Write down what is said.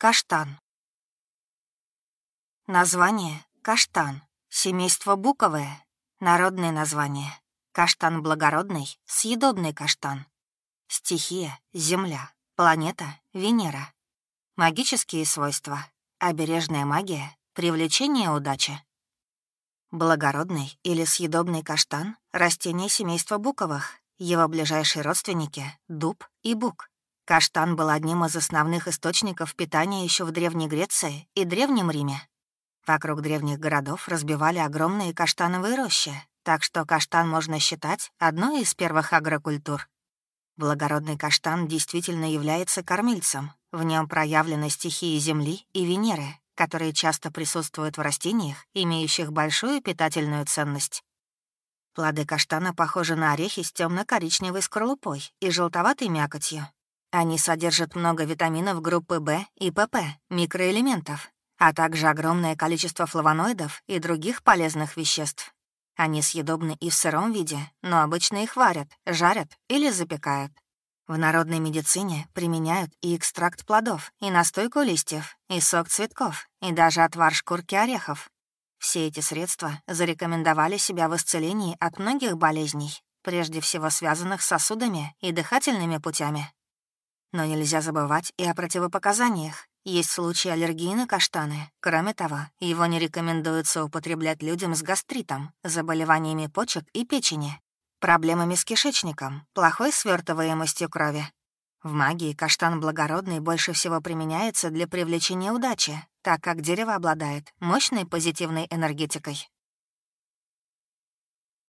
Каштан. Название — каштан. Семейство буковое. Народное название — каштан благородный, съедобный каштан. Стихия — земля. Планета — Венера. Магические свойства — обережная магия, привлечение удачи. Благородный или съедобный каштан — растение семейства буковых. Его ближайшие родственники — дуб и бук. Каштан был одним из основных источников питания еще в Древней Греции и Древнем Риме. Вокруг древних городов разбивали огромные каштановые рощи, так что каштан можно считать одной из первых агрокультур. Благородный каштан действительно является кормильцем. В нем проявлены стихии Земли и Венеры, которые часто присутствуют в растениях, имеющих большую питательную ценность. Плоды каштана похожи на орехи с темно коричневой скорлупой и желтоватой мякотью. Они содержат много витаминов группы В и ПП, микроэлементов, а также огромное количество флавоноидов и других полезных веществ. Они съедобны и в сыром виде, но обычно их варят, жарят или запекают. В народной медицине применяют и экстракт плодов, и настойку листьев, и сок цветков, и даже отвар шкурки орехов. Все эти средства зарекомендовали себя в исцелении от многих болезней, прежде всего связанных с сосудами и дыхательными путями. Но нельзя забывать и о противопоказаниях. Есть случаи аллергии на каштаны. Кроме того, его не рекомендуется употреблять людям с гастритом, заболеваниями почек и печени, проблемами с кишечником, плохой свертываемостью крови. В магии каштан благородный больше всего применяется для привлечения удачи, так как дерево обладает мощной позитивной энергетикой.